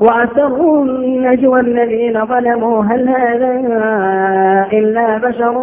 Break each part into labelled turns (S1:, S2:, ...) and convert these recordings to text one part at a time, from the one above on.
S1: وأسروا النجوى الذين ظلموا. هل هذا إلا بشر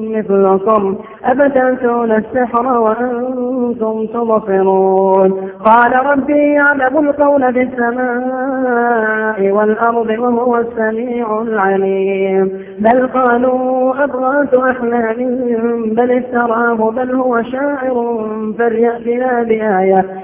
S1: مثلكم؟ أفتأتون السحر وأنتم تبصرون. قال ربي يعلم القول في السماء والأرض وهو السميع العليم. بل قالوا أضغاث أحلام بل افتراه بل هو شاعر فليأتنا بآية.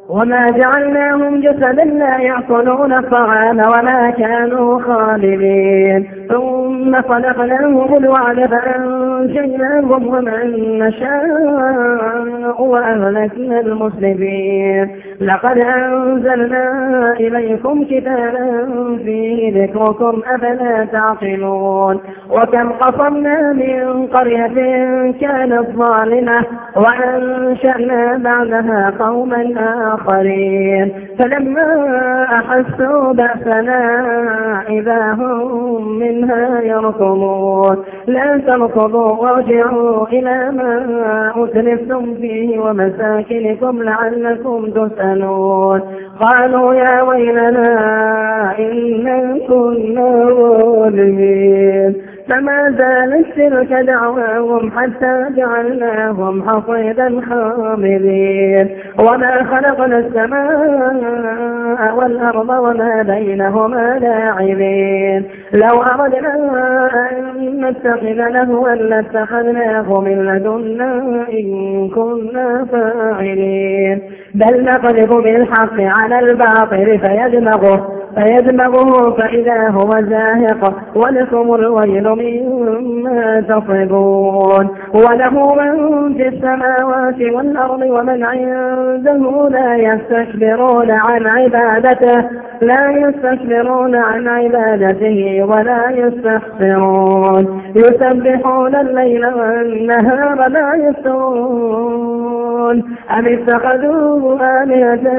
S1: وما جعلناهم جسدا لا يأكلون الطعام وما كانوا خالدين. ثم خلقناهم الوعد فأنجيناهم ومن نشاء وأهلكنا المسلمين. لقد أنزلنا إليكم كتابا فيه ذكركم أفلا تعقلون. وكم قصمنا من قرية كانت ظالمة وأنشأنا بعدها قوما آخرين. فلما أحسوا بأسنا إذا هم منها يركضون. لا تركضوا وارجعوا إلى ما أتلفتم فيه ومساكنكم لعلكم تسألون. قالوا يا ويلنا إنا كنا ظالمين. فما زالت تلك دعواهم حتى جعلناهم حصيدا خامدين وما خلقنا السماء والأرض وما بينهما لاعبين. لو أردنا أن نتخذ لهوا لاتخذناه من لدنا إن كنا فاعلين. بل نقذف بالحق على الباطل فيدمغه. فيدمغه فإذا هو زاهق ولكم الويل مما تصبون وله من في السماوات والأرض ومن عنده لا يستكبرون عن عبادته. لا يستكبرون عن عبادته ولا يستحسرون يسبحون الليل والنهار لا يفترون. أم اتخذوا آلهة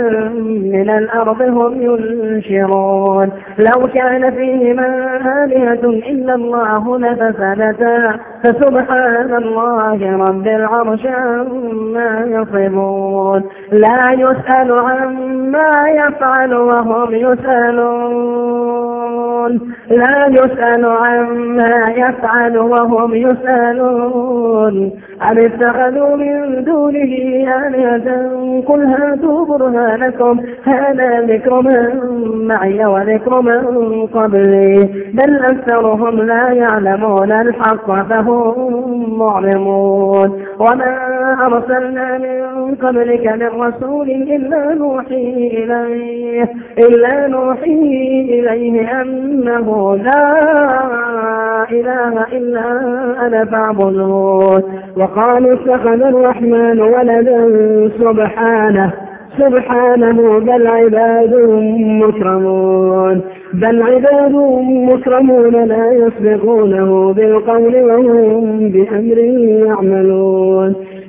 S1: من الأرض هم ينشرون؟ لو كان فيهما آلهة إلا الله لفسدتا. فسبحان الله رب العرش عما يصفون. لا يسأل عما يفعل وهم يسألون. لا يسأل عما يفعل وهم يسألون. أم اتخذوا من دونه آلهة؟ قل هاتوا برهانكم. هذا ذكر من معي وذكر من قبلي. بل أكثرهم لا يعلمون الحق فهم معلمون وما أرسلنا من قبلك من رسول إلا نوحي إليه. إلا نوحي إليه أنه لا إله إلا أنا فاعبدون. وقالوا اتخذ الرحمن ولدا سبحانه. سبحانه بل عباد مكرمون. بل عباد مكرمون لا يسبقونه بالقول وهم بأمر يعملون.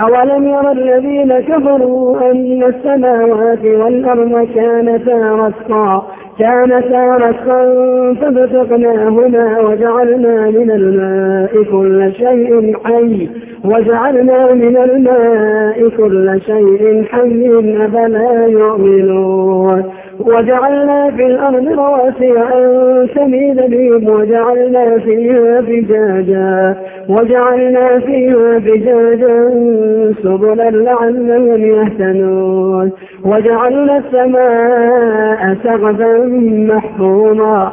S1: أولم ير الذين كفروا أن السماوات والأرض كانتا رتقا كانتا رتقا ففتقناهما وجعلنا من الماء كل شيء حي وجعلنا من الماء كل شيء حي أفلا يؤمنون؟ وجعلنا في الأرض رواسي أن تميد بهم وجعلنا فيها فجاجا وجعلنا فيها فجاجا سبلا لعلهم يهتنون وجعلنا السماء سقفا محفوظا.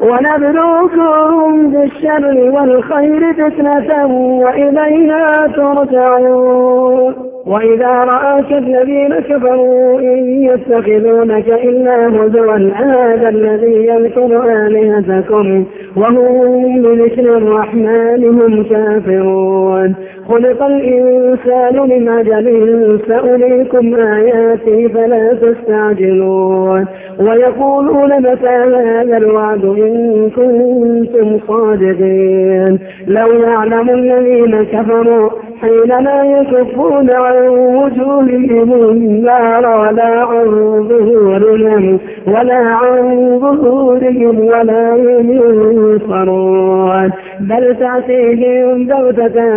S1: ونبلوكم بالشر والخير فتنة وإلينا ترجعون. وإذا رآك الذين كفروا إن يتخذونك إلا هزوا. هذا الذي يذكر آلهتكم وهم بذكر الرحمن هم كافرون. خلق الإنسان من أجل سأريكم آياتي فلا تستعجلون ويقولون متى هذا الوعد إن كنتم صادقين لو يعلم الذين كفروا حينما يكفون عن وجوههم النار ولا عن ظهورهم ولا عن ظهورهم ولا ينصرون بل تأتيهم بغتة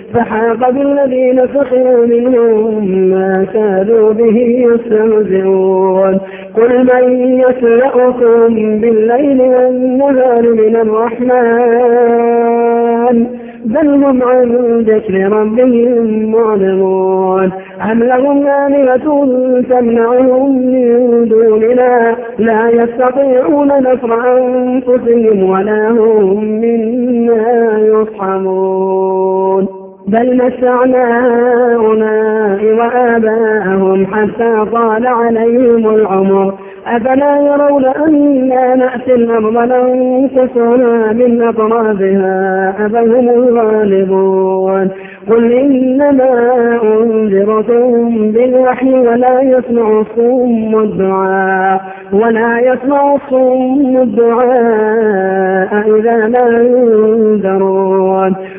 S1: فحاق بالذين سخروا منهم ما كانوا به يستهزئون. قل من يسرأكم بالليل والنهار من الرحمن؟ بل هم عن ذكر ربهم معرضون. أم لهم آلهة تمنعهم من دوننا؟ لا يستطيعون نصر أنفسهم ولا هم منا يصحمون بل متعنا هؤلاء وآباءهم حتى طال عليهم العمر. أفلا يرون أنا نأتي الأرض ننكسها من أطرافها؟ أفهم الغالبون. قل إنما أنذركم بالوحي ولا يسمع الصم الدعاء. ولا يسمع الصم الدعاء إذا ما ينذرون.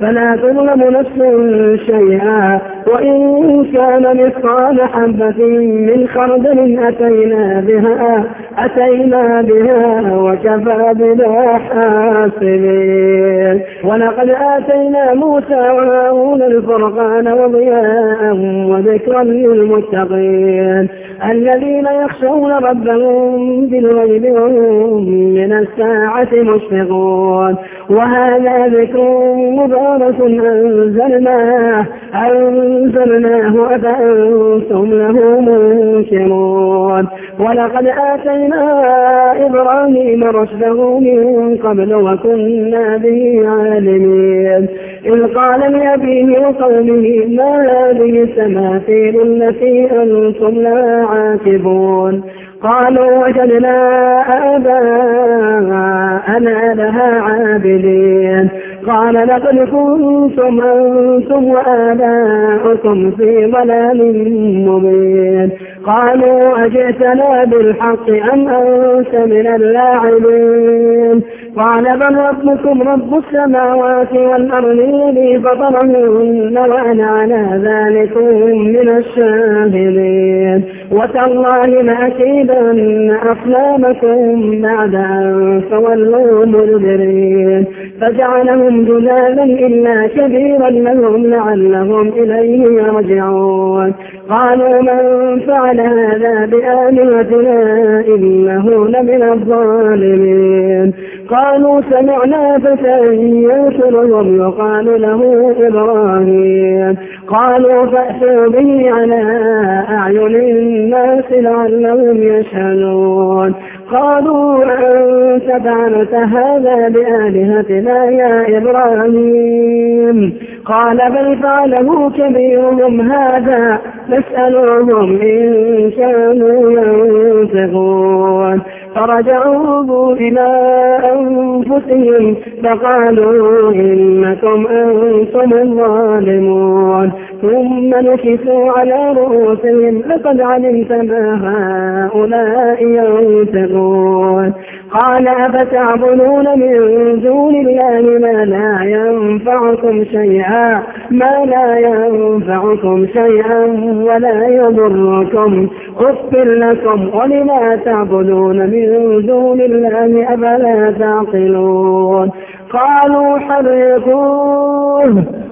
S1: فلا تظلم نفس شيئا. وإن كان مثقال حبة من خردل أتينا بها أتينا بها وكفى بنا حاسبين. ولقد آتينا موسى وهارون الفرقان وضياء وذكرا للمتقين. الذين يخشون ربهم بالغيب وهم من الساعة مشفقون. وهذا ذكر مبارك أنزلناه أنزلناه أفأنتم له منكرون. ولقد آتينا إبراهيم رشده من قبل وكنا به عالمين. إذ قال لأبيه وقومه ما هذه التماثيل التي أنتم لا عاكبون؟ قالوا وجدنا آباءنا لها عابدين. قال لقد كنتم أنتم وآباؤكم في ضلال مبين. قالوا أجئتنا بالحق أم أنت من اللاعبين؟ قال بل ربكم رب السماوات والأرض الذي فطرهن وأنا على ذلك من الشاهدين. وتالله لأكيدن أصنامكم بعد أن تولوا مدبرين. فجعلهم جلالا إلا كبيرا لهم لعلهم إليه يرجعون. قالوا من فعل هذا بآلهتنا إنه لمن الظالمين. قالوا سمعنا فتى ينشرهم يقال له إبراهيم. قالوا فأتوا به على أعين الناس لعلهم يشهدون. قالوا أنت فعلت هذا بآلهتنا يا إبراهيم. قال بل فعله كبيرهم هذا فاسألوهم إن كانوا ينفقون فرجعوا إلى أنفسهم فقالوا إنكم أنتم الظالمون. ثم نكسوا على رؤوسهم لقد علمت ما هؤلاء ينتقون قال أفتعبدون من دون الله ما لا ينفعكم شيئا ما لا ينفعكم شيئا ولا يضركم. أغفر لكم ولما تعبدون من دون الله أفلا تعقلون؟ قالوا حرقوه.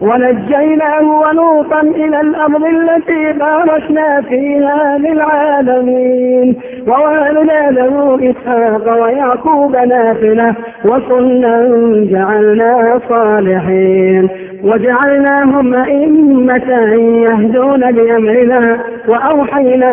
S1: ونجيناه ولوطا إلى الأرض التي باركنا فيها للعالمين. ووهبنا له إسحاق ويعقوب نافلة وكنا جعلنا صالحين. وجعلناهم أئمة يهدون بأمرنا وأوحينا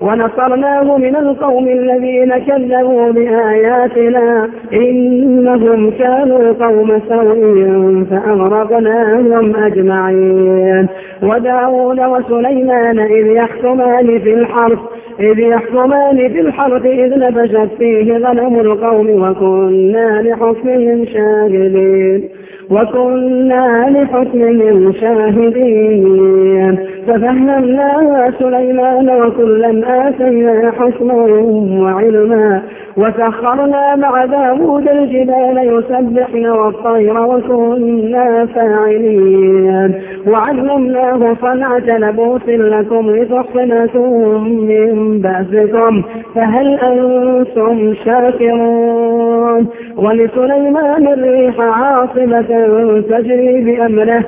S1: ونصرناه من القوم الذين كذبوا بآياتنا إنهم كانوا قوم سوء فأغرقناهم أجمعين. وداود وسليمان إذ يحكمان في الحرث إذ يحكمان في الحرث إذ نبشت فيه غنم القوم وكنا لحكمهم شاهدين. وكنا لحكمهم شاهدين. ففهمناها سليمان وكلا آتينا حكما وعلما وسخرنا مع داود الجبال يسبحن والطير وكنا فاعلين وعلمناه صنعة لبوس لكم لتحصنكم من بأسكم فهل أنتم شاكرون ولسليمان الريح عاصمة تجري بأمره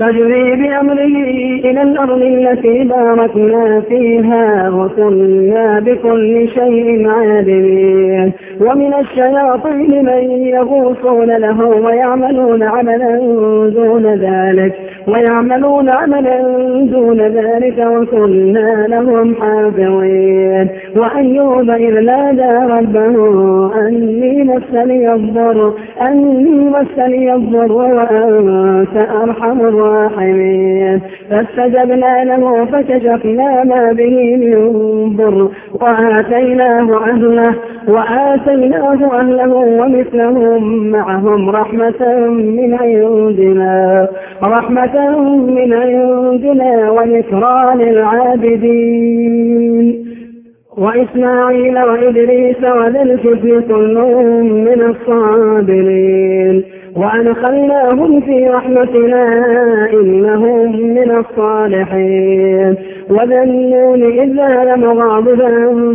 S1: تجري بأمره إلى الأرض التي باركنا فيها وكنا بكل شيء عالمين ومن الشياطين من يغوصون له ويعملون عملا دون ذلك ويعملون عملا دون ذلك وكنا لهم حافظين. وأيوب إذ نادى ربه أني مسني الضر أني مسني الضر وأنت أرحم الراحمين. فاستجبنا له فكشفنا ما به من ضر وآتيناه أهله وآتيناه أهله ومثلهم معهم رحمة من عندنا رحمة من عندنا وذكرى للعابدين. وإسماعيل وإدريس وذا الكفل كل من الصابرين. وأدخلناهم في رحمتنا إنهم من الصالحين. وذنون إذ ذهب مغاضبا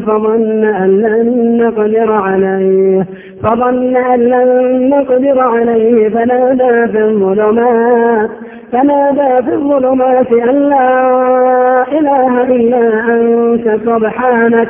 S1: فظن أن لن نقدر عليه. فظن أن لن نقدر عليه. فنادى في الظلمات فنادى في الظلمات أن لا إله إلا أنت سبحانك.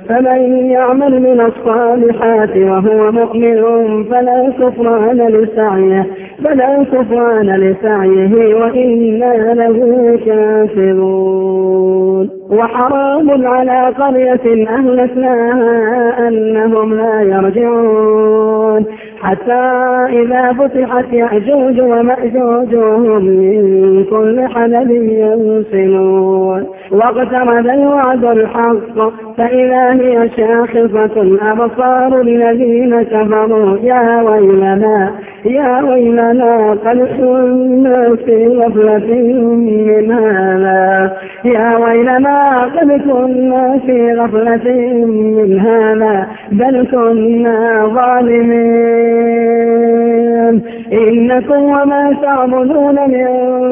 S1: فمن يعمل من الصالحات وهو مؤمن فلا كفران لسعيه فلا كفران لسعيه وإنا له كافرون. وحرام على قرية أهلكناها أنهم لا يرجعون. حتى إذا فتحت يأجوج ومأجوج وهم من كل حدب ينسلون واقترب الوعد الحق فإذا هي شاخصة أبصار الذين كفروا يا ويلنا يا ويلنا قد كنا في غفلة من هذا. يا ويلنا قد كنا في غفلة من هذا بل كنا ظالمين. إنكم وما تعبدون من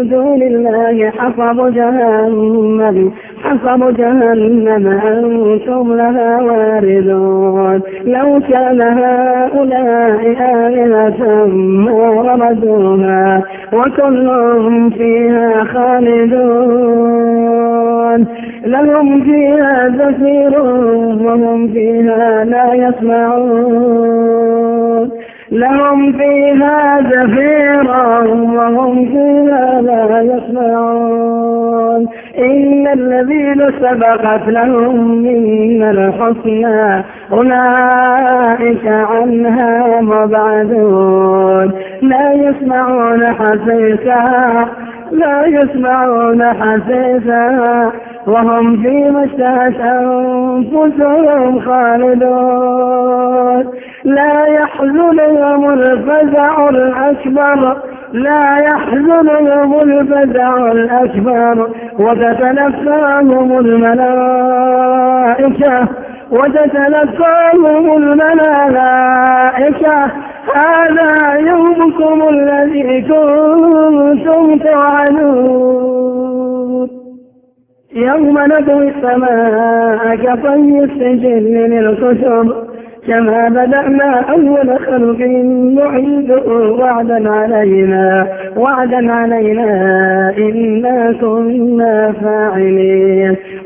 S1: دون الله حصب جهنم. حصب جهنم أنتم لها واردون. لو كان هؤلاء آلهة ما وردوها وكلهم فيها خالدون. لهم فيها زفير وهم فيها لا يسمعون. لهم فيها زفيرا وهم فيها لا يسمعون. إن الذين سبقت لهم من الحسنى أولئك عنها مبعدون. لا يسمعون حسيسا لا يسمعون حسيسا. وهم فيما اشتهت أنفسهم خالدون. لا يحزنهم الفزع الأكبر لا يحزنهم الفزع الأكبر وتتلفاهم الملائكة وتتلقاهم الملائكة. هذا يومكم الذي كنتم توعدون. يوم ندوي السماء كطي السجل للكتب. كما بدأنا أول خلق نعيده وعدا علينا وعدا علينا إنا كنا فاعلين.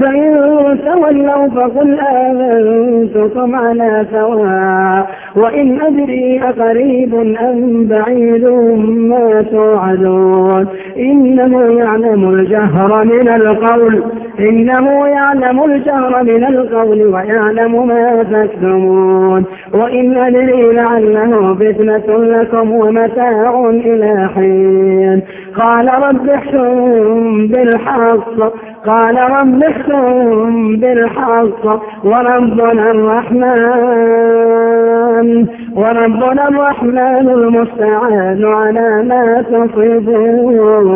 S1: فإن تولوا فقل آمنتكم على سواء. وإن أدري أقريب أم بعيد ما توعدون. إنه يعلم الجهر من القول. إنه يعلم الجهر من القول ويعلم ما تكتمون. وإن أدري لعله فتنة لكم ومتاع إلى حين. قال رب احكم بالحق قال رب احكم بالحق وربنا الرحمن وربنا الرحمن المستعان على ما تصفون.